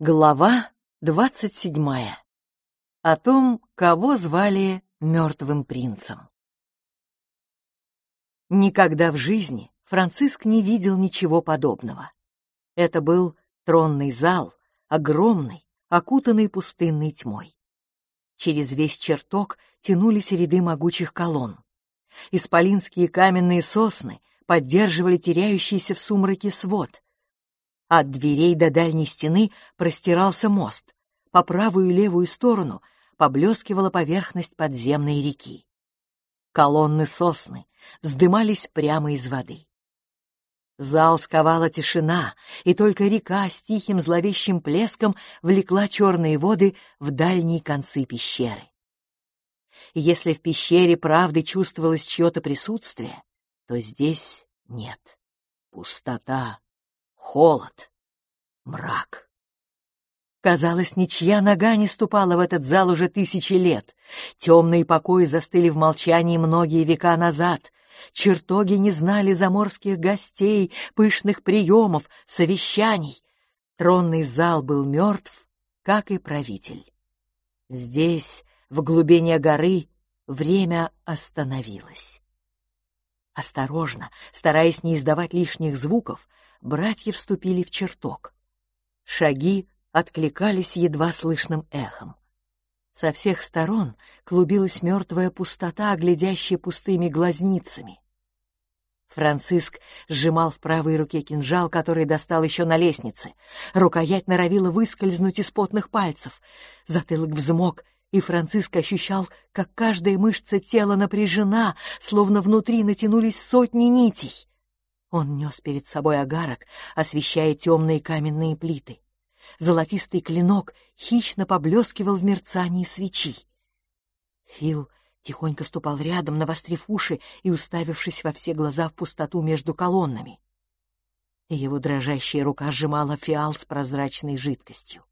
Глава двадцать седьмая. О том, кого звали мертвым принцем. Никогда в жизни Франциск не видел ничего подобного. Это был тронный зал, огромный, окутанный пустынной тьмой. Через весь чертог тянулись ряды могучих колонн. Исполинские каменные сосны поддерживали теряющийся в сумраке свод — от дверей до дальней стены простирался мост. По правую и левую сторону поблескивала поверхность подземной реки. Колонны сосны вздымались прямо из воды. Зал сковала тишина, и только река с тихим зловещим плеском влекла черные воды в дальние концы пещеры. если в пещере правды чувствовалось чье-то присутствие, то здесь нет. Пустота, холод, мрак. Казалось, ничья нога не ступала в этот зал уже тысячи лет. Темные покои застыли в молчании многие века назад. Чертоги не знали заморских гостей, пышных приемов, совещаний. Тронный зал был мертв, как и правитель. Здесь, в глубине горы, время остановилось. Осторожно, стараясь не издавать лишних звуков, братья вступили в чертог. Шаги откликались едва слышным эхом. Со всех сторон клубилась мертвая пустота, глядящая пустыми глазницами. Франциск сжимал в правой руке кинжал, который достал еще на лестнице. Рукоять норовила выскользнуть из потных пальцев. Затылок взмок, и Франциск ощущал, как каждая мышца тела напряжена, словно внутри натянулись сотни нитей. Он нес перед собой агарок, освещая темные каменные плиты. Золотистый клинок хищно поблескивал в мерцании свечи. Фил тихонько ступал рядом, навострив уши и уставившись во все глаза в пустоту между колоннами. Его дрожащая рука сжимала фиал с прозрачной жидкостью.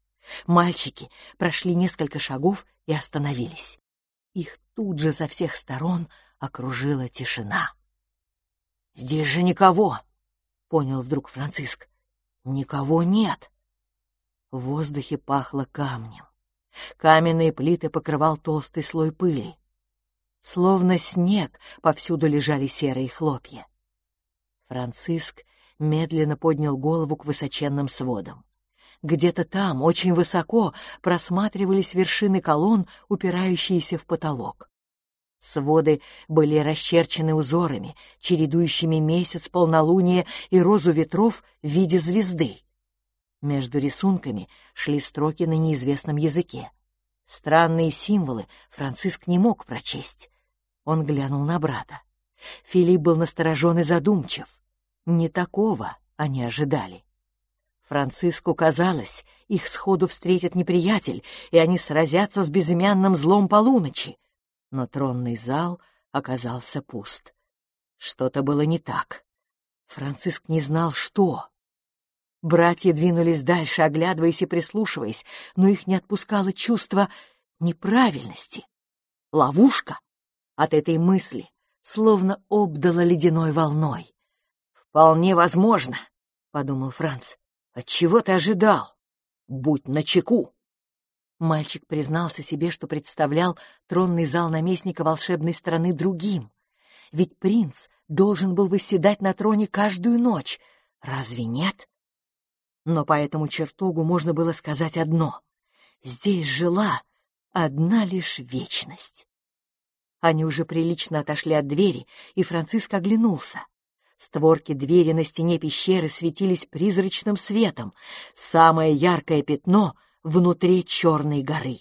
Мальчики прошли несколько шагов и остановились. Их тут же со всех сторон окружила тишина. «Здесь же никого!» — понял вдруг Франциск. «Никого нет!» В воздухе пахло камнем. Каменные плиты покрывал толстый слой пыли. Словно снег повсюду лежали серые хлопья. Франциск медленно поднял голову к высоченным сводам. Где-то там, очень высоко, просматривались вершины колонн, упирающиеся в потолок. Своды были расчерчены узорами, чередующими месяц, полнолуние и розу ветров в виде звезды. Между рисунками шли строки на неизвестном языке. Странные символы Франциск не мог прочесть. Он глянул на брата. Филипп был насторожен и задумчив. Не такого они ожидали. Франциску казалось, их сходу встретит неприятель, и они сразятся с безымянным злом полуночи но тронный зал оказался пуст. Что-то было не так. Франциск не знал, что. Братья двинулись дальше, оглядываясь и прислушиваясь, но их не отпускало чувство неправильности. Ловушка от этой мысли словно обдала ледяной волной. «Вполне возможно», — подумал Франц. «От чего ты ожидал? Будь начеку!» Мальчик признался себе, что представлял тронный зал наместника волшебной страны другим. Ведь принц должен был выседать на троне каждую ночь. Разве нет? Но по этому чертогу можно было сказать одно. Здесь жила одна лишь вечность. Они уже прилично отошли от двери, и Франциск оглянулся. Створки двери на стене пещеры светились призрачным светом. Самое яркое пятно — внутри Черной горы.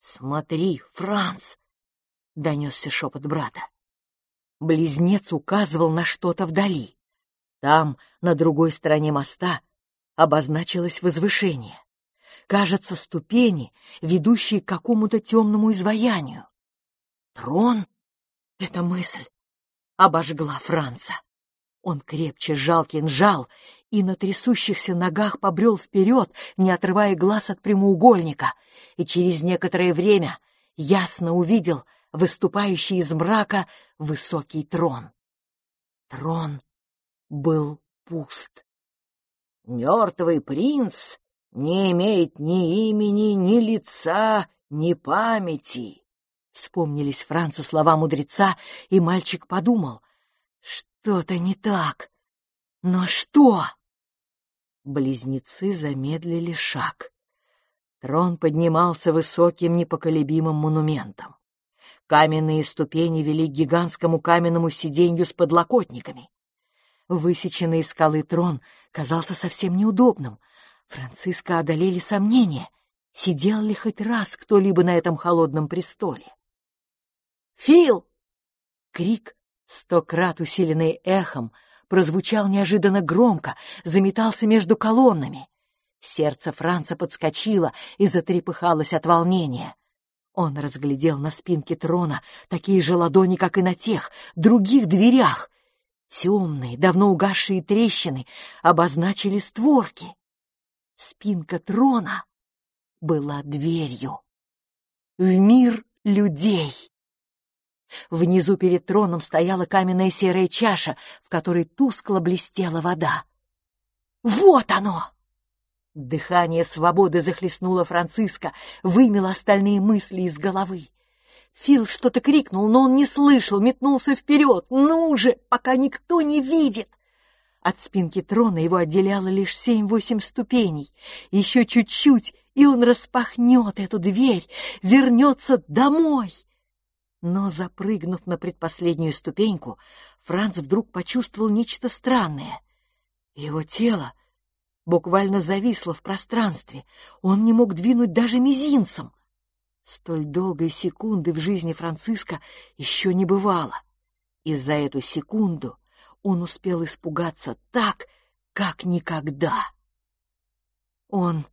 «Смотри, Франц!» — донесся шепот брата. Близнец указывал на что-то вдали. Там, на другой стороне моста, обозначилось возвышение. Кажется, ступени, ведущие к какому-то темному изваянию. Трон? Эта мысль обожгла Франца. Он крепче сжал кинжал и на трясущихся ногах побрел вперед, не отрывая глаз от прямоугольника, и через некоторое время ясно увидел выступающий из мрака высокий трон. Трон был пуст. «Мертвый принц не имеет ни имени, ни лица, ни памяти. Вспомнились Францу слова мудреца, и мальчик подумал, что-то не так. Но что? Близнецы замедлили шаг. Трон поднимался высоким непоколебимым монументом. Каменные ступени вели к гигантскому каменному сиденью с подлокотниками. Высеченный из скалы трон казался совсем неудобным. Франциска одолели сомнения, сидел ли хоть раз кто-либо на этом холодном престоле. «Фил!» Крик, сто крат усиленный эхом, прозвучал неожиданно громко, заметался между колоннами. Сердце Франца подскочило и затрепыхалось от волнения. Он разглядел на спинке трона такие же ладони, как и на тех, других дверях. Темные, давно угасшие трещины обозначили створки. Спинка трона была дверью в мир людей. Внизу перед троном стояла каменная серая чаша, в которой тускло блестела вода. «Вот оно!» Дыхание свободы захлестнуло Франциска, вымело остальные мысли из головы. Фил что-то крикнул, но он не слышал, метнулся вперед. «Ну же, пока никто не видит!» От спинки трона его отделяло лишь семь-восемь ступеней. Еще чуть-чуть, и он распахнет эту дверь, вернется домой. Но, запрыгнув на предпоследнюю ступеньку, Франц вдруг почувствовал нечто странное. Его тело буквально зависло в пространстве. Он не мог двинуть даже мизинцем. Столь долгой секунды в жизни Франциска еще не бывало. И за эту секунду он успел испугаться так, как никогда. Он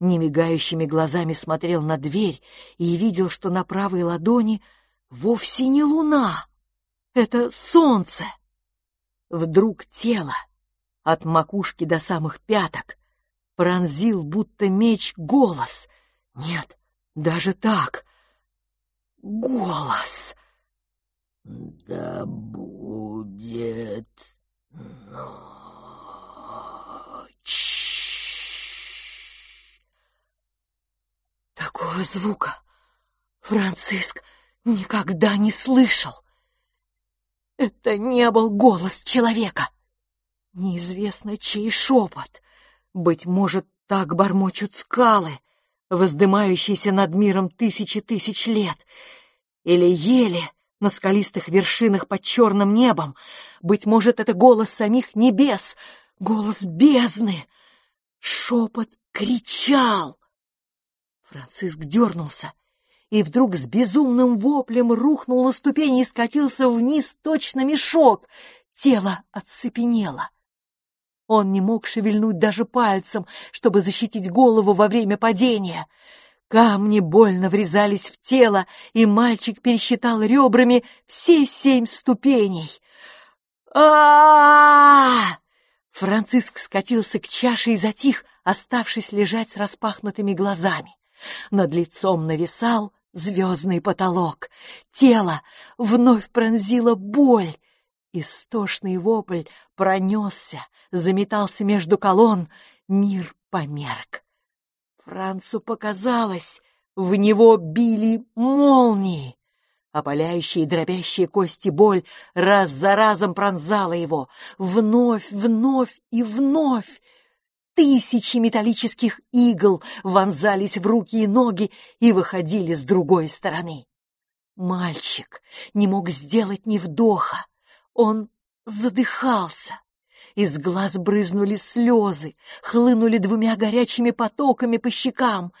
немигающими глазами смотрел на дверь и видел, что на правой ладони вовсе не луна, это солнце. Вдруг тело от макушки до самых пяток пронзил, будто меч, голос. Нет, даже так. Голос. Да будет ночь. Такого звука Франциск никогда не слышал. Это не был голос человека. Неизвестно, чей шепот. Быть может, так бормочут скалы, воздымающиеся над миром тысячи тысяч лет, или ели на скалистых вершинах под черным небом. Быть может, это голос самих небес, голос бездны. Шепот кричал. Франциск дернулся и вдруг с безумным воплем рухнул на ступени и скатился вниз точно мешок. Тело оцепенело. Он не мог шевельнуть даже пальцем, чтобы защитить голову во время падения. Камни больно врезались в тело, и мальчик пересчитал ребрами все семь ступеней. а Франциск скатился к чаше и затих, оставшись лежать с распахнутыми глазами. Над лицом нависал звездный потолок. Тело вновь пронзило боль, Истошный вопль пронесся, заметался между колонн, мир померк. Францу показалось, в него били молнии. Опаляющие дробящие кости боль раз за разом пронзала его. Вновь, вновь и вновь. Тысячи металлических игл вонзались в руки и ноги и выходили с другой стороны. Мальчик не мог сделать ни вдоха. Он задыхался. Из глаз брызнули слезы, хлынули двумя горячими потоками по щекам.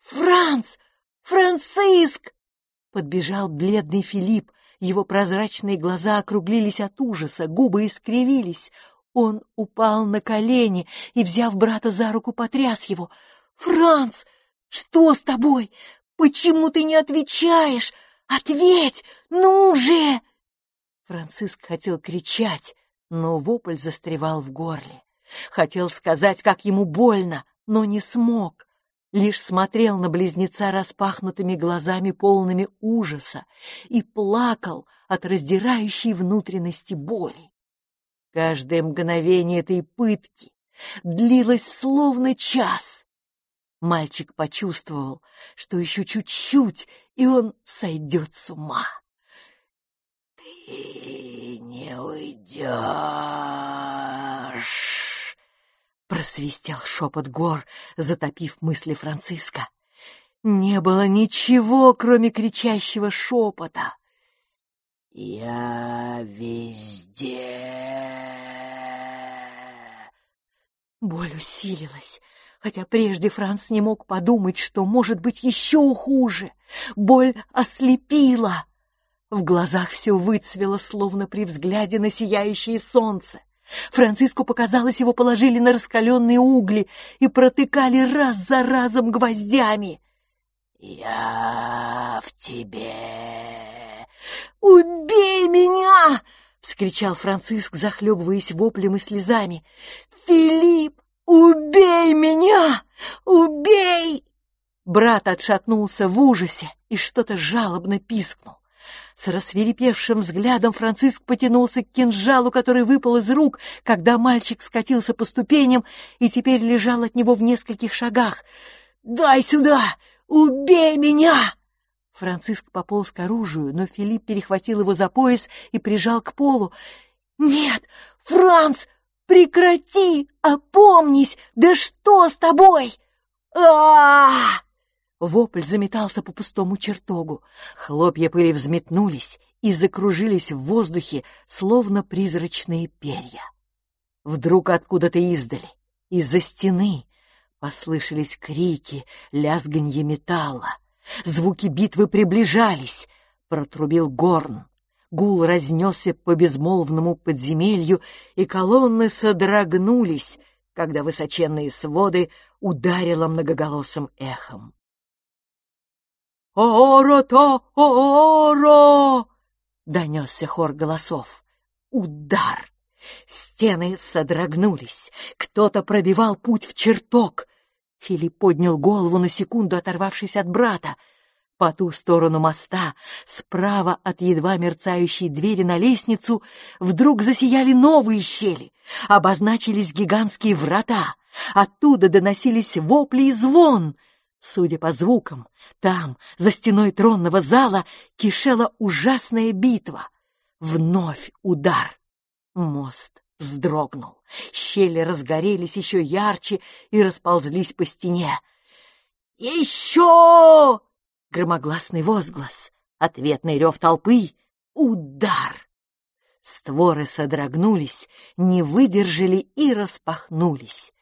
«Франц! Франциск!» Подбежал бледный Филипп. Его прозрачные глаза округлились от ужаса, губы искривились. Он упал на колени и, взяв брата за руку, потряс его. «Франц, что с тобой? Почему ты не отвечаешь? Ответь! Ну же!» Франциск хотел кричать, но вопль застревал в горле. Хотел сказать, как ему больно, но не смог. Лишь смотрел на близнеца распахнутыми глазами, полными ужаса, и плакал от раздирающей внутренности боли. Каждое мгновение этой пытки длилось словно час. Мальчик почувствовал, что еще чуть-чуть, и он сойдет с ума. «Ты не уйдешь!» — просвистел шепот гор, затопив мысли Франциска. Не было ничего, кроме кричащего шепота. «Я везде!» Боль усилилась, хотя прежде Франц не мог подумать, что может быть еще хуже. Боль ослепила. В глазах все выцвело, словно при взгляде на сияющее солнце. Франциску показалось, его положили на раскаленные угли и протыкали раз за разом гвоздями. «Я в тебе!» «Убей меня!» — вскричал Франциск, захлебываясь воплем и слезами. «Филипп, убей меня! Убей!» Брат отшатнулся в ужасе и что-то жалобно пискнул. С рассверепевшим взглядом Франциск потянулся к кинжалу, который выпал из рук, когда мальчик скатился по ступеням и теперь лежал от него в нескольких шагах. «Дай сюда! Убей меня!» Франциск пополз к оружию, но Филипп перехватил его за пояс и прижал к полу. «Нет, Франц, прекрати! Опомнись! Да что с тобой?» а, Вопль заметался по пустому чертогу. Хлопья пыли взметнулись и закружились в воздухе, словно призрачные перья. Вдруг откуда-то издали, из-за стены, Послышались крики, лязганье металла. Звуки битвы приближались. Протрубил горн. Гул разнесся по безмолвному подземелью, и колонны содрогнулись, когда высоченные своды ударило многоголосым эхом. «Оро-то! Оро!» — донесся хор голосов. Удар! Стены содрогнулись. Кто-то пробивал путь в чертог. Филипп поднял голову на секунду, оторвавшись от брата. По ту сторону моста, справа от едва мерцающей двери на лестницу, вдруг засияли новые щели, обозначились гигантские врата. Оттуда доносились вопли и звон. Судя по звукам, там, за стеной тронного зала, кишела ужасная битва. Вновь удар. Мост вздрогнул. Щели разгорелись еще ярче и расползлись по стене. «Еще!» — громогласный возглас, ответный рев толпы, удар. Створы содрогнулись, не выдержали и распахнулись.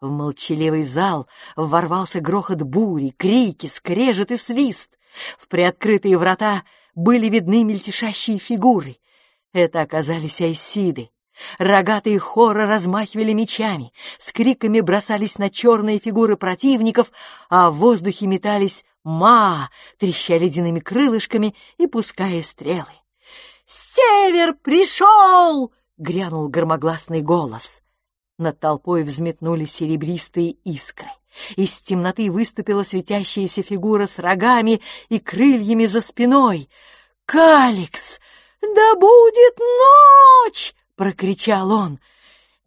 В молчаливый зал ворвался грохот бури, крики, скрежет и свист. В приоткрытые врата были видны мельтешащие фигуры. Это оказались айсиды. Рогатые хоры размахивали мечами, с криками бросались на черные фигуры противников, а в воздухе метались ма, треща ледяными крылышками и пуская стрелы. «Север пришел!» — грянул громогласный голос. Над толпой взметнулись серебристые искры. Из темноты выступила светящаяся фигура с рогами и крыльями за спиной. «Каликс! Да будет ночь!» — прокричал он.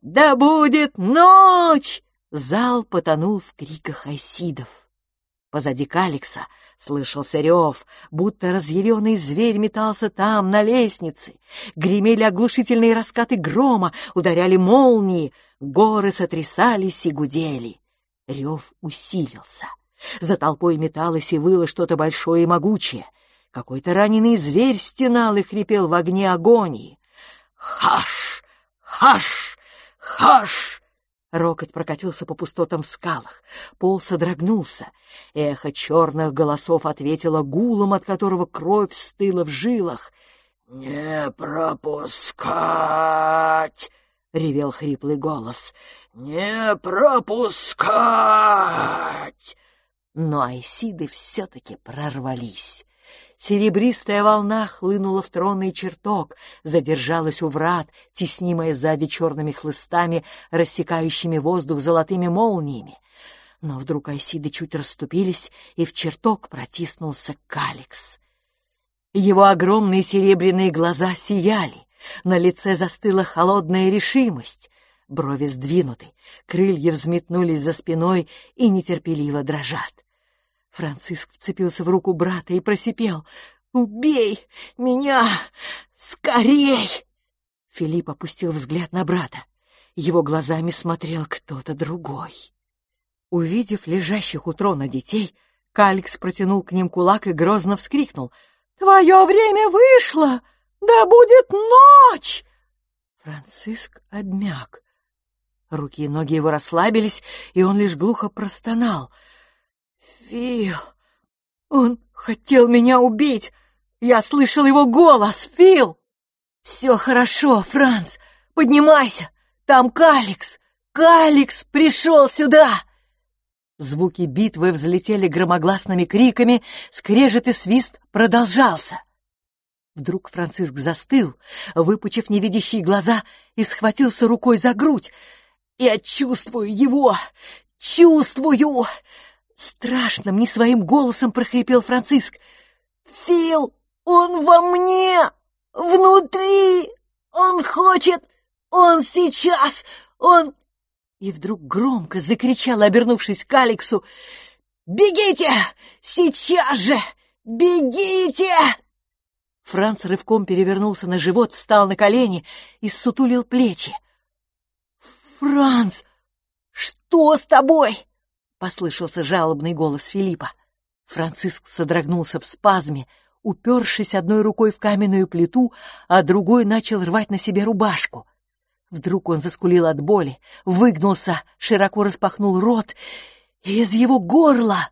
«Да будет ночь!» Зал потонул в криках айсидов. Позади Каликса слышался рев, будто разъяренный зверь метался там, на лестнице. Гремели оглушительные раскаты грома, ударяли молнии, горы сотрясались и гудели. Рев усилился. За толпой металось и выло что-то большое и могучее. Какой-то раненый зверь стенал и хрипел в огне агонии. «Хаш! Хаш! Хаш!» Рокот прокатился по пустотам в скалах. Пол содрогнулся. Эхо черных голосов ответило гулом, от которого кровь стыла в жилах. «Не пропускать!» — ревел хриплый голос. «Не пропускать!» Но айсиды все-таки прорвались. Серебристая волна хлынула в тронный чертог, задержалась у врат, теснимая сзади черными хлыстами, рассекающими воздух золотыми молниями. Но вдруг айсиды чуть расступились, и в чертог протиснулся Каликс. Его огромные серебряные глаза сияли, на лице застыла холодная решимость. Брови сдвинуты, крылья взметнулись за спиной и нетерпеливо дрожат. Франциск вцепился в руку брата и просипел. «Убей меня! Скорей!» Филипп опустил взгляд на брата. Его глазами смотрел кто-то другой. Увидев лежащих у трона детей, Каликс протянул к ним кулак и грозно вскрикнул. «Твое время вышло! Да будет ночь!» Франциск обмяк. Руки и ноги его расслабились, и он лишь глухо простонал. «Фил! Он хотел меня убить! Я слышал его голос! Фил!» «Все хорошо, Франц! Поднимайся! Там Каликс! Каликс пришел сюда!» Звуки битвы взлетели громогласными криками, скрежет и свист продолжался. Вдруг Франциск застыл, выпучив невидящие глаза, и схватился рукой за грудь. «Я чувствую его! Чувствую!» Страшным, не своим голосом прохрипел Франциск. «Фил, он во мне! Внутри! Он хочет! Он сейчас! Он...» И вдруг громко закричал, обернувшись к Алексу. «Бегите! Сейчас же! Бегите!» Франц рывком перевернулся на живот, встал на колени и сутулил плечи. «Франц, что с тобой?» — послышался жалобный голос Филиппа. Франциск содрогнулся в спазме, упершись одной рукой в каменную плиту, а другой начал рвать на себе рубашку. Вдруг он заскулил от боли, выгнулся, широко распахнул рот, и из его горла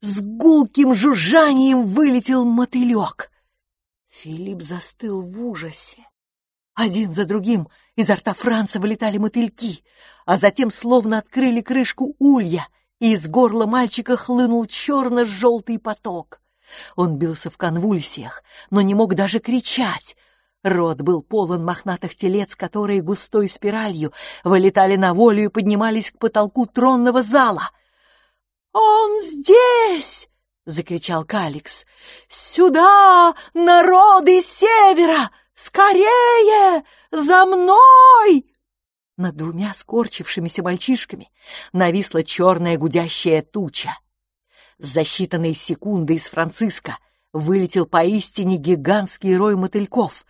с гулким жужжанием вылетел мотылек. Филипп застыл в ужасе. Один за другим изо рта Франца вылетали мотыльки, а затем словно открыли крышку улья, и из горла мальчика хлынул черно-желтый поток. Он бился в конвульсиях, но не мог даже кричать. Рот был полон мохнатых телец, которые густой спиралью вылетали на волю и поднимались к потолку тронного зала. «Он здесь!» — закричал Каликс. «Сюда, народы севера! Скорее! За мной!» Над двумя скорчившимися мальчишками нависла черная гудящая туча. За считанные секунды из Франциска вылетел поистине гигантский рой мотыльков.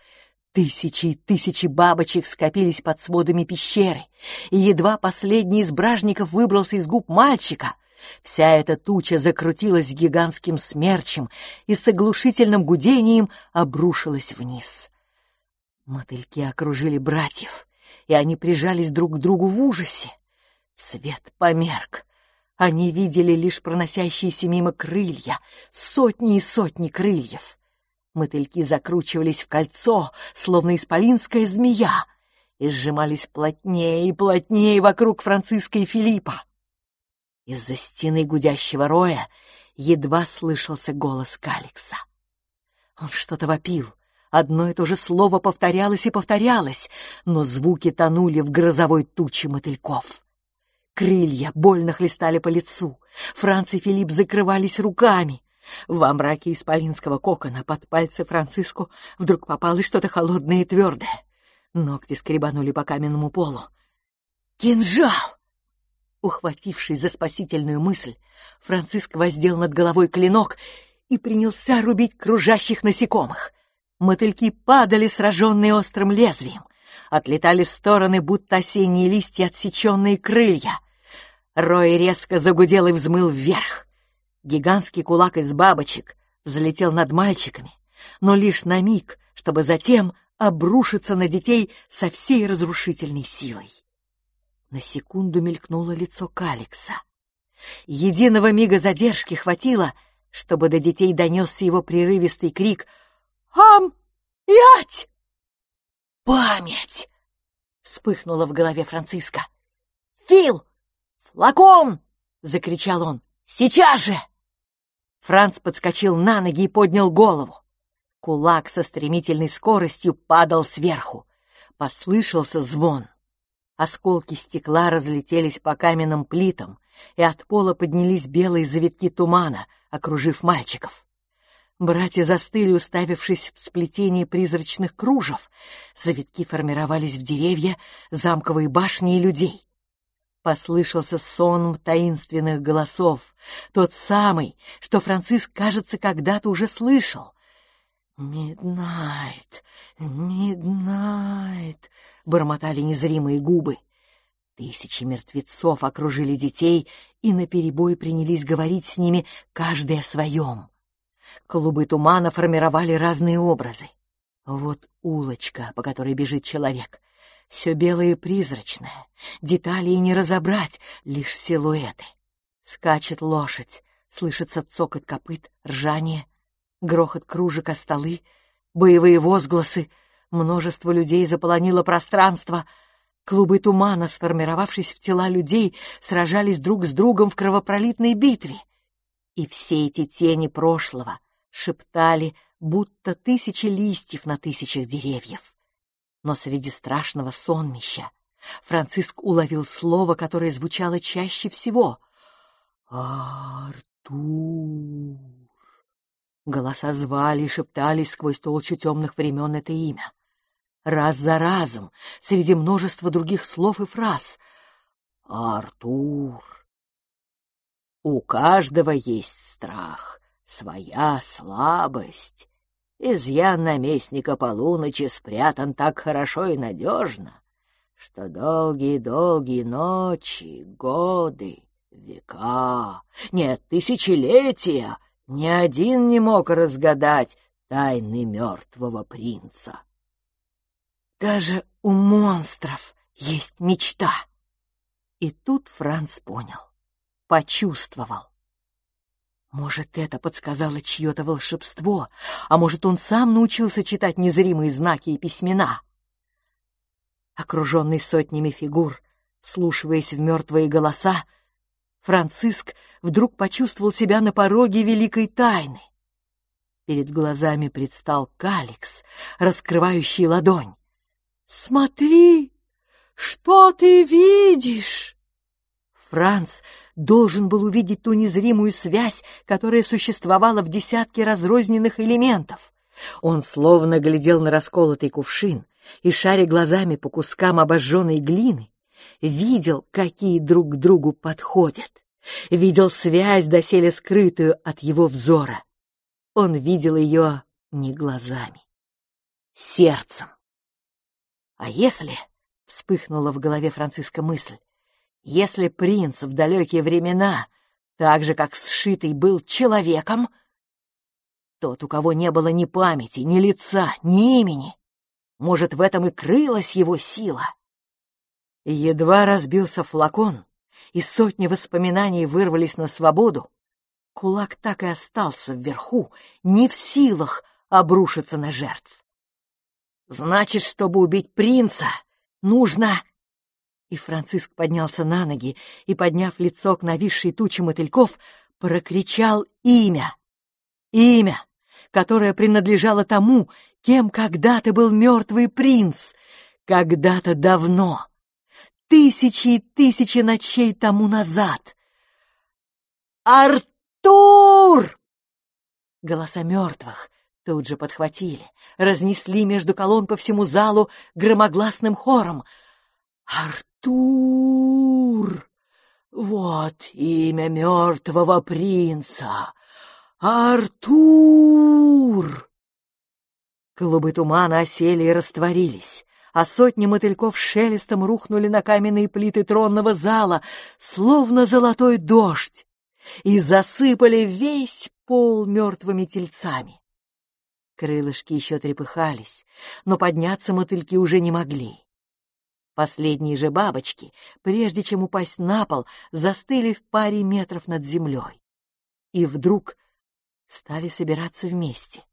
Тысячи и тысячи бабочек скопились под сводами пещеры, и едва последний из бражников выбрался из губ мальчика — Вся эта туча закрутилась гигантским смерчем и с оглушительным гудением обрушилась вниз. Мотыльки окружили братьев, и они прижались друг к другу в ужасе. Свет померк. Они видели лишь проносящиеся мимо крылья, сотни и сотни крыльев. Мотыльки закручивались в кольцо, словно исполинская змея, и сжимались плотнее и плотнее вокруг Франциска и Филиппа. Из-за стены гудящего роя едва слышался голос Каликса. Он что-то вопил. Одно и то же слово повторялось и повторялось, но звуки тонули в грозовой туче мотыльков. Крылья больно хлестали по лицу. Франц и Филипп закрывались руками. Во мраке исполинского кокона под пальцы Франциску вдруг попалось что-то холодное и твердое. Ногти скребанули по каменному полу. «Кинжал!» Ухватившись за спасительную мысль, Франциск воздел над головой клинок и принялся рубить кружащих насекомых. Мотыльки падали, сраженные острым лезвием. Отлетали в стороны, будто осенние листья, отсеченные крылья. Рой резко загудел и взмыл вверх. Гигантский кулак из бабочек взлетел над мальчиками, но лишь на миг, чтобы затем обрушиться на детей со всей разрушительной силой. На секунду мелькнуло лицо Каликса. Единого мига задержки хватило, чтобы до детей донесся его прерывистый крик «Ам! Ять!» «Память!» — вспыхнула в голове Франциска. «Фил! Флакон!» — закричал он. «Сейчас же!» Франц подскочил на ноги и поднял голову. Кулак со стремительной скоростью падал сверху. Послышался звон. Осколки стекла разлетелись по каменным плитам, и от пола поднялись белые завитки тумана, окружив мальчиков. Братья застыли, уставившись в сплетении призрачных кружев. Завитки формировались в деревья, замковые башни и людей. Послышался сон таинственных голосов, тот самый, что Франциск, кажется, когда-то уже слышал. «Миднайт, миднайт», — бормотали незримые губы. Тысячи мертвецов окружили детей и наперебой принялись говорить с ними каждый о своем. Клубы тумана формировали разные образы. Вот улочка, по которой бежит человек. Все белое и призрачное. Детали и не разобрать, лишь силуэты. Скачет лошадь, слышится цокот копыт, ржание, грохот кружек о столы, боевые возгласы. Множество людей заполонило пространство — Клубы тумана, сформировавшись в тела людей, сражались друг с другом в кровопролитной битве. И все эти тени прошлого шептали, будто тысячи листьев на тысячах деревьев. Но среди страшного сонмища Франциск уловил слово, которое звучало чаще всего. «Артур». Голоса звали и шептались сквозь толщу темных времен это имя раз за разом, среди множества других слов и фраз. «Артур, у каждого есть страх, своя слабость. Изъян наместника полуночи спрятан так хорошо и надежно, что долгие-долгие ночи, годы, века, нет, тысячелетия ни один не мог разгадать тайны мертвого принца. Даже у монстров есть мечта. И тут Франц понял, почувствовал. Может, это подсказало чье-то волшебство, а может, он сам научился читать незримые знаки и письмена. Окруженный сотнями фигур, слушаясь в мертвые голоса, Франциск вдруг почувствовал себя на пороге великой тайны. Перед глазами предстал каликс, раскрывающий ладонь. «Смотри, что ты видишь?» Франц должен был увидеть ту незримую связь, которая существовала в десятке разрозненных элементов. Он словно глядел на расколотый кувшин и, шаря глазами по кускам обожженной глины, видел, какие друг к другу подходят, видел связь, доселе скрытую от его взора. Он видел ее не глазами, сердцем. А если, — вспыхнула в голове Франциска мысль, — если принц в далекие времена, так же, как сшитый был человеком, тот, у кого не было ни памяти, ни лица, ни имени, может, в этом и крылась его сила. Едва разбился флакон, и сотни воспоминаний вырвались на свободу, кулак так и остался вверху, не в силах обрушиться на жертв. Значит, чтобы убить принца, нужно...» И Франциск поднялся на ноги и, подняв лицо к нависшей туче мотыльков, прокричал имя. Имя, которое принадлежало тому, кем когда-то был мертвый принц, когда-то давно, тысячи и тысячи ночей тому назад. «Артур!» Голоса мертвых, Тут же подхватили, разнесли между колонн по всему залу громогласным хором. «Артур! Вот имя мертвого принца! Артур!» Клубы тумана осели и растворились, а сотни мотыльков шелестом рухнули на каменные плиты тронного зала, словно золотой дождь, и засыпали весь пол мертвыми тельцами. Крылышки еще трепыхались, но подняться мотыльки уже не могли. Последние же бабочки, прежде чем упасть на пол, застыли в паре метров над землей. И вдруг стали собираться вместе.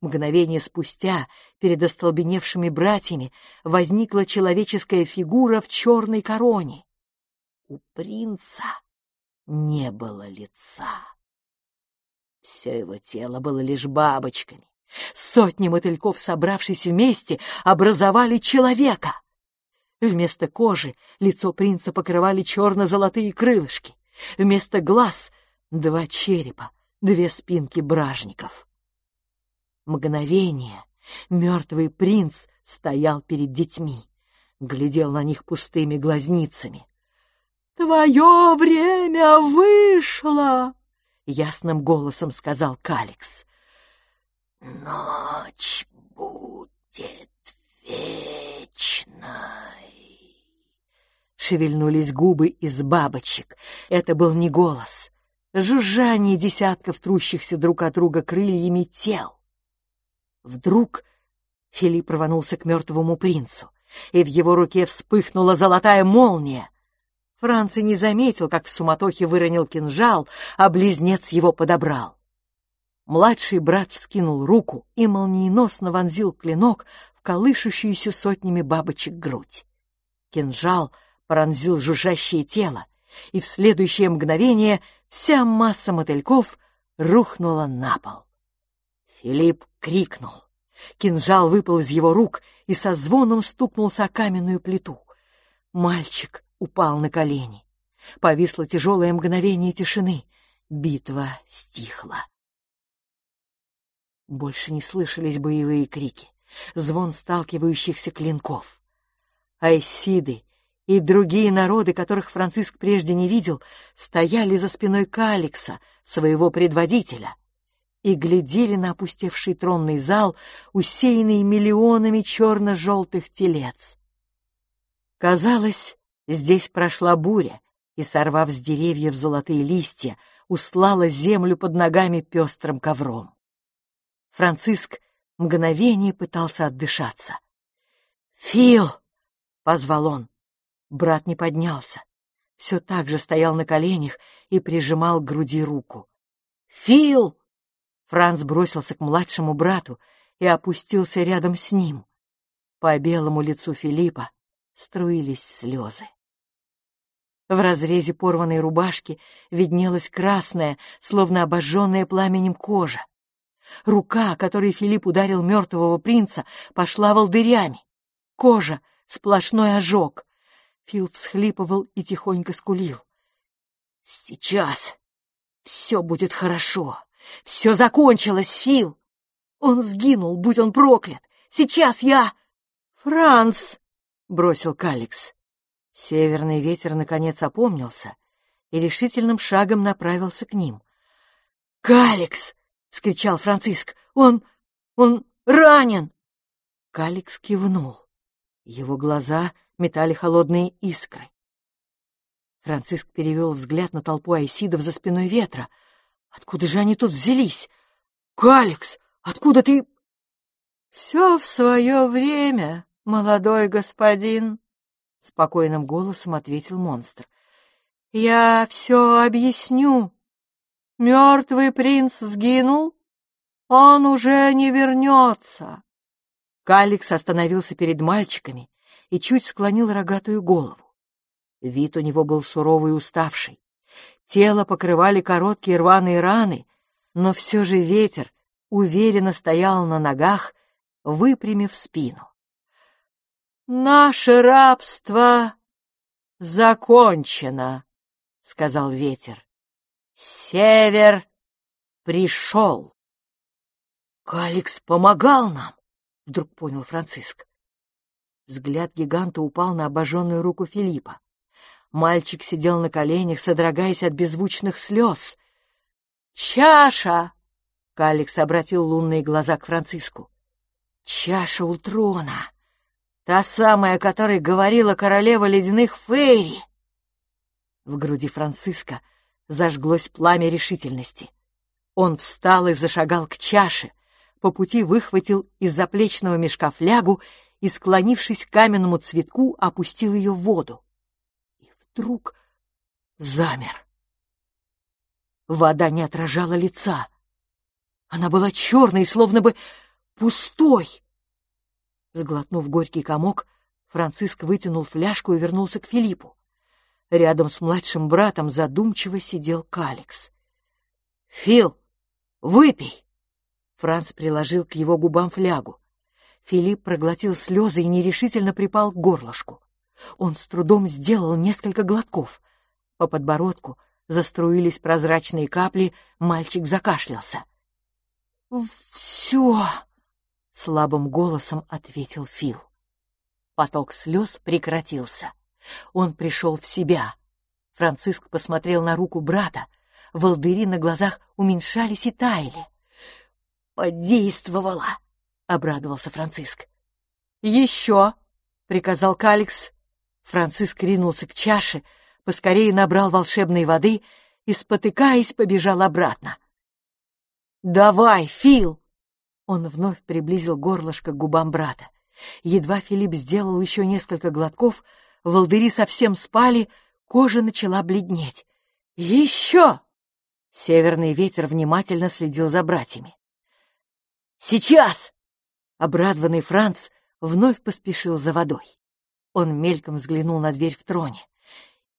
Мгновение спустя перед остолбеневшими братьями возникла человеческая фигура в черной короне. У принца не было лица. Все его тело было лишь бабочками, Сотни мотыльков, собравшись вместе, образовали человека. Вместо кожи лицо принца покрывали черно-золотые крылышки. Вместо глаз — два черепа, две спинки бражников. Мгновение мертвый принц стоял перед детьми, глядел на них пустыми глазницами. «Твое время вышло!» — ясным голосом сказал Каликс. «Ночь будет вечной!» Шевельнулись губы из бабочек. Это был не голос. Жужжание десятков трущихся друг от друга крыльями тел. Вдруг Филипп рванулся к мертвому принцу, и в его руке вспыхнула золотая молния. Франц не заметил, как в суматохе выронил кинжал, а близнец его подобрал. Младший брат вскинул руку и молниеносно вонзил клинок в колышущуюся сотнями бабочек грудь. Кинжал пронзил жужжащее тело, и в следующее мгновение вся масса мотыльков рухнула на пол. Филипп крикнул. Кинжал выпал из его рук и со звоном стукнулся о каменную плиту. Мальчик упал на колени. Повисло тяжелое мгновение тишины. Битва стихла. Больше не слышались боевые крики, звон сталкивающихся клинков. Айсиды и другие народы, которых Франциск прежде не видел, стояли за спиной Каликса, своего предводителя, и глядели на опустевший тронный зал, усеянный миллионами черно-желтых телец. Казалось, Здесь прошла буря, и, сорвав с деревьев золотые листья, услала землю под ногами пестрым ковром. Франциск мгновение пытался отдышаться. «Фил!» — позвал он. Брат не поднялся. Все так же стоял на коленях и прижимал к груди руку. «Фил!» Франц бросился к младшему брату и опустился рядом с ним. По белому лицу Филиппа струились слезы. В разрезе порванной рубашки виднелась красная, словно обожженная пламенем кожа. Рука, которой Филипп ударил мертвого принца, пошла волдырями. Кожа — сплошной ожог. Фил всхлипывал и тихонько скулил. «Сейчас все будет хорошо. Все закончилось, Фил. Он сгинул, будь он проклят. Сейчас я...» «Франц!» — бросил Каликс. Северный ветер наконец опомнился и решительным шагом направился к ним. «Каликс!» — вскричал Франциск. «Он... он ранен!» Каликс кивнул. Его глаза метали холодные искры. Франциск перевел взгляд на толпу айсидов за спиной ветра. «Откуда же они тут взялись? Каликс, откуда ты...» «Все в свое время, молодой господин», — спокойным голосом ответил монстр. «Я все объясню. Мертвый принц сгинул, он уже не вернется». Каликс остановился перед мальчиками и чуть склонил рогатую голову. Вид у него был суровый и уставший. Тело покрывали короткие рваные раны, но все же ветер уверенно стоял на ногах, выпрямив спину. «Наше рабство закончено», — сказал ветер. «Север пришел». «Каликс помогал нам», — вдруг понял Франциск. Взгляд гиганта упал на обожженную руку Филиппа. Мальчик сидел на коленях, содрогаясь от беззвучных слез. «Чаша!» — Каликс обратил лунные глаза к Франциску. «Чаша Ултрона!» Та самая, о которой говорила королева ледяных фейри. В груди Франциска зажглось пламя решительности. Он встал и зашагал к чаше, по пути выхватил из заплечного мешка флягу и, склонившись к каменному цветку, опустил ее в воду. И вдруг замер. Вода не отражала лица. Она была черной, словно бы пустой. Сглотнув горький комок, Франциск вытянул фляжку и вернулся к Филиппу. Рядом с младшим братом задумчиво сидел Каликс. «Фил, выпей!» Франц приложил к его губам флягу. Филипп проглотил слезы и нерешительно припал к горлышку. Он с трудом сделал несколько глотков. По подбородку заструились прозрачные капли, мальчик закашлялся. «Все!» — слабым голосом ответил Фил. Поток слез прекратился. Он пришел в себя. Франциск посмотрел на руку брата. Волдыри на глазах уменьшались и таяли. «Подействовало!» — обрадовался Франциск. «Еще!» — приказал Каликс. Франциск ринулся к чаше, поскорее набрал волшебной воды и, спотыкаясь, побежал обратно. «Давай, Фил!» Он вновь приблизил горлышко к губам брата. Едва Филипп сделал еще несколько глотков, волдыри совсем спали, кожа начала бледнеть. «Еще!» Северный ветер внимательно следил за братьями. «Сейчас!» Обрадованный Франц вновь поспешил за водой. Он мельком взглянул на дверь в троне,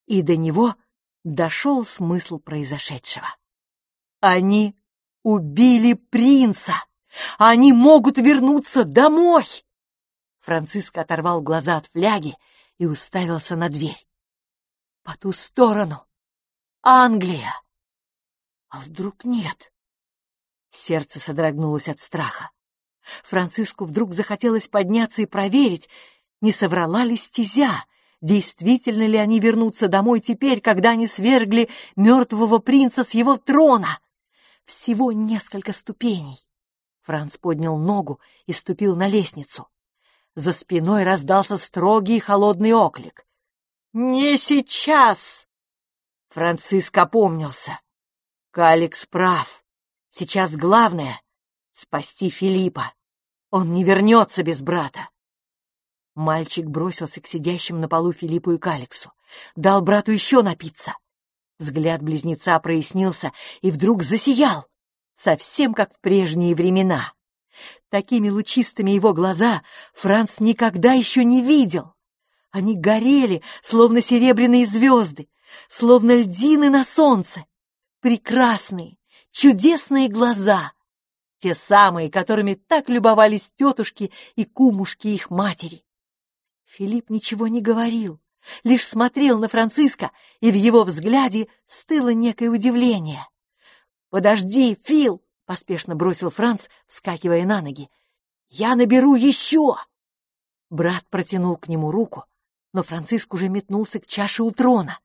и до него дошел смысл произошедшего. Они убили принца! Они могут вернуться домой! Франциск оторвал глаза от фляги и уставился на дверь. По ту сторону Англия! А вдруг нет? Сердце содрогнулось от страха. Франциску вдруг захотелось подняться и проверить, не соврала ли стезя, действительно ли они вернутся домой теперь, когда они свергли мертвого принца с его трона. Всего несколько ступеней. Франц поднял ногу и ступил на лестницу. За спиной раздался строгий и холодный оклик. «Не сейчас!» Франциск опомнился. Каликс прав. Сейчас главное — спасти Филиппа. Он не вернется без брата. Мальчик бросился к сидящим на полу Филиппу и Каликсу. Дал брату еще напиться. Взгляд близнеца прояснился и вдруг засиял, совсем как в прежние времена. Такими лучистыми его глаза Франц никогда еще не видел. Они горели, словно серебряные звезды, словно льдины на солнце. Прекрасные, чудесные глаза. Те самые, которыми так любовались тетушки и кумушки их матери. Филипп ничего не говорил, лишь смотрел на Франциска, и в его взгляде стыло некое удивление. «Подожди, Фил!» — поспешно бросил Франц, вскакивая на ноги. «Я наберу еще!» Брат протянул к нему руку, но Франциск уже метнулся к чаше у трона.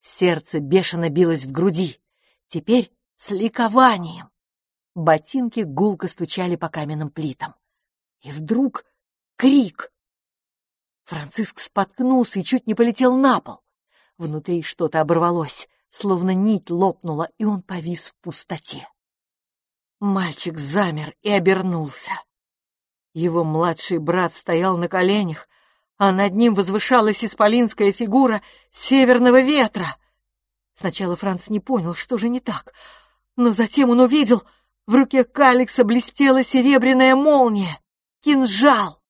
Сердце бешено билось в груди. Теперь с ликованием. Ботинки гулко стучали по каменным плитам. И вдруг крик. Франциск споткнулся и чуть не полетел на пол. Внутри что-то оборвалось, словно нить лопнула, и он повис в пустоте. Мальчик замер и обернулся. Его младший брат стоял на коленях, а над ним возвышалась исполинская фигура северного ветра. Сначала Франц не понял, что же не так, но затем он увидел, в руке Каликса блестела серебряная молния, кинжал.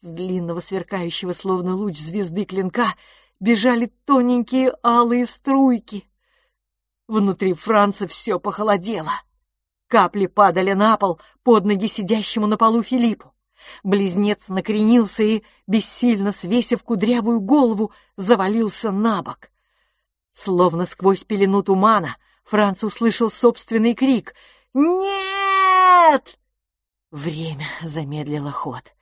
С длинного сверкающего, словно луч звезды клинка, бежали тоненькие алые струйки. Внутри Франца все похолодело. Капли падали на пол под ноги сидящему на полу Филиппу. Близнец накренился и, бессильно свесив кудрявую голову, завалился на бок. Словно сквозь пелену тумана Франц услышал собственный крик «Нет!». Время замедлило ход.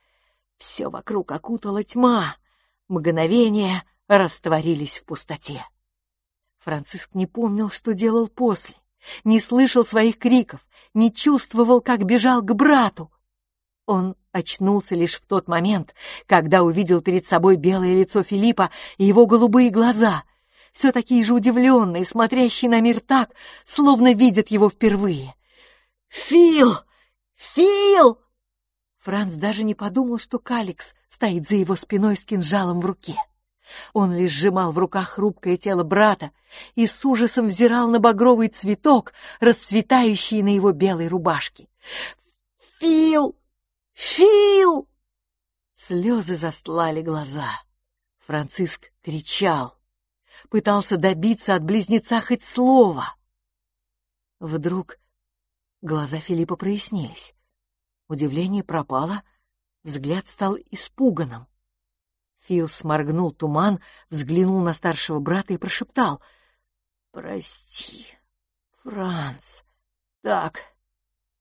Все вокруг окутала тьма. Мгновения растворились в пустоте. Франциск не помнил, что делал после, не слышал своих криков, не чувствовал, как бежал к брату. Он очнулся лишь в тот момент, когда увидел перед собой белое лицо Филиппа и его голубые глаза, все такие же удивленные, смотрящие на мир так, словно видят его впервые. «Фил! Фил!» Франц даже не подумал, что Каликс стоит за его спиной с кинжалом в руке. Он лишь сжимал в руках хрупкое тело брата и с ужасом взирал на багровый цветок, расцветающий на его белой рубашке. «Фил! Фил!» Слезы застлали глаза. Франциск кричал, пытался добиться от близнеца хоть слова. Вдруг глаза Филиппа прояснились. Удивление пропало, взгляд стал испуганным. Фил сморгнул туман, взглянул на старшего брата и прошептал. «Прости, Франц, так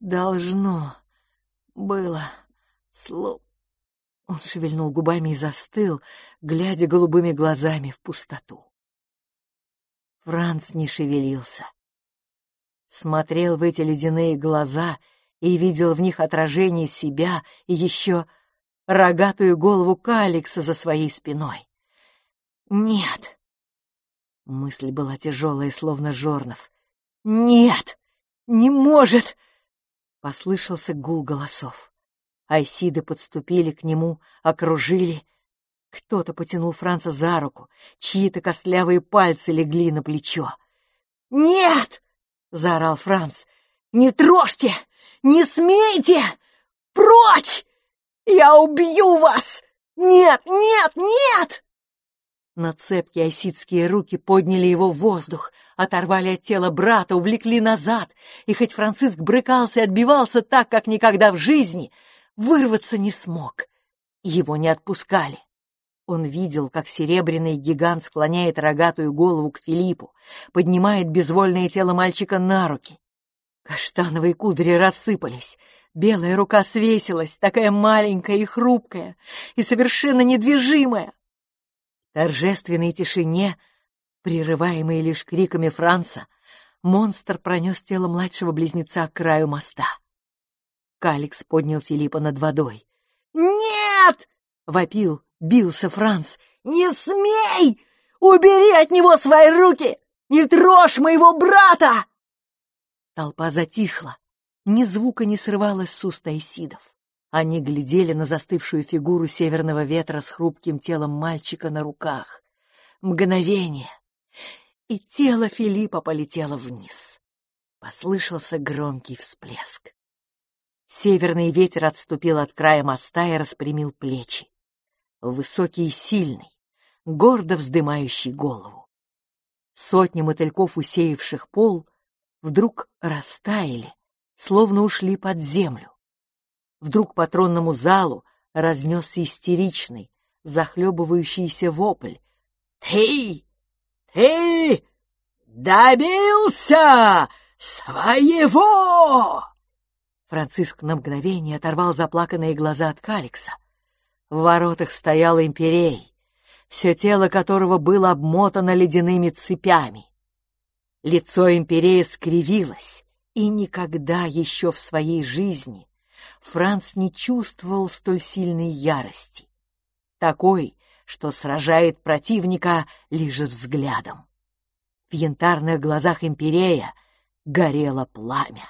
должно было сло... Он шевельнул губами и застыл, глядя голубыми глазами в пустоту. Франц не шевелился. Смотрел в эти ледяные глаза и видел в них отражение себя и еще рогатую голову Каликса за своей спиной. «Нет!» Мысль была тяжелая, словно жорнов. «Нет! Не может!» Послышался гул голосов. Айсиды подступили к нему, окружили. Кто-то потянул Франца за руку, чьи-то костлявые пальцы легли на плечо. «Нет!» — заорал Франц. «Не трожьте! Не смейте! Прочь! Я убью вас! Нет, нет, нет!» Но цепкие осидские руки подняли его в воздух, оторвали от тела брата, увлекли назад, и хоть Франциск брыкался и отбивался так, как никогда в жизни, вырваться не смог. Его не отпускали. Он видел, как серебряный гигант склоняет рогатую голову к Филиппу, поднимает безвольное тело мальчика на руки. Каштановые кудри рассыпались, белая рука свесилась, такая маленькая и хрупкая, и совершенно недвижимая торжественной тишине, прерываемой лишь криками Франца, монстр пронес тело младшего близнеца к краю моста. Каликс поднял Филиппа над водой. «Нет!» — вопил, бился Франц. «Не смей! Убери от него свои руки! Не трожь моего брата!» Толпа затихла. Ни звука не срывалось с уст Айсидов. Они глядели на застывшую фигуру северного ветра с хрупким телом мальчика на руках. Мгновение, и тело Филиппа полетело вниз. Послышался громкий всплеск. Северный ветер отступил от края моста и распрямил плечи. Высокий и сильный, гордо вздымающий голову. Сотни мотыльков, усеявших пол, вдруг растаяли, словно ушли под землю. Вдруг по тронному залу разнесся истеричный, захлебывающийся вопль. «Ты! Ты! Добился своего!» Франциск на мгновение оторвал заплаканные глаза от Каликса. В воротах стоял имперей, все тело которого было обмотано ледяными цепями. Лицо имперея скривилось, и никогда еще в своей жизни Франц не чувствовал столь сильной ярости. Такой, что сражает противника лишь взглядом. В янтарных глазах имперея горело пламя.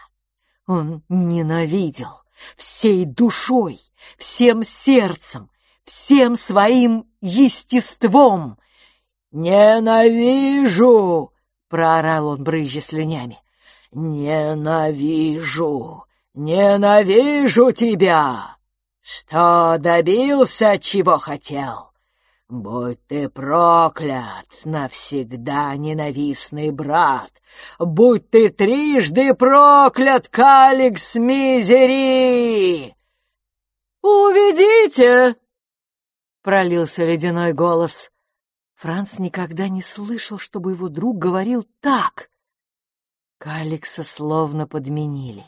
Он ненавидел всей душой, всем сердцем, всем своим естеством. «Ненавижу!» — проорал он, брызжа слюнями. «Ненавижу! «Ненавижу тебя! Что добился, чего хотел? Будь ты проклят, навсегда ненавистный брат! Будь ты трижды проклят, Каликс Мизери!» «Уведите!» — пролился ледяной голос. Франц никогда не слышал, чтобы его друг говорил так. Каликса словно подменили.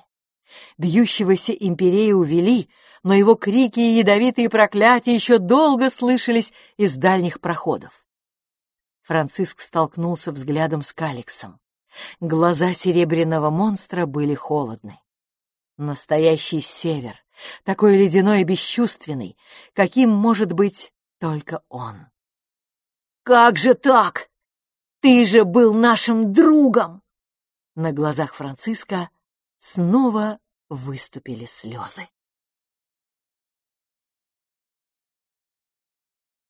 Бьющегося империя увели, но его крики и ядовитые проклятия еще долго слышались из дальних проходов. Франциск столкнулся взглядом с Каликсом. Глаза серебряного монстра были холодны. Настоящий север, такой ледяной и бесчувственный, каким может быть только он. «Как же так? Ты же был нашим другом!» На глазах Франциска снова выступили слезы.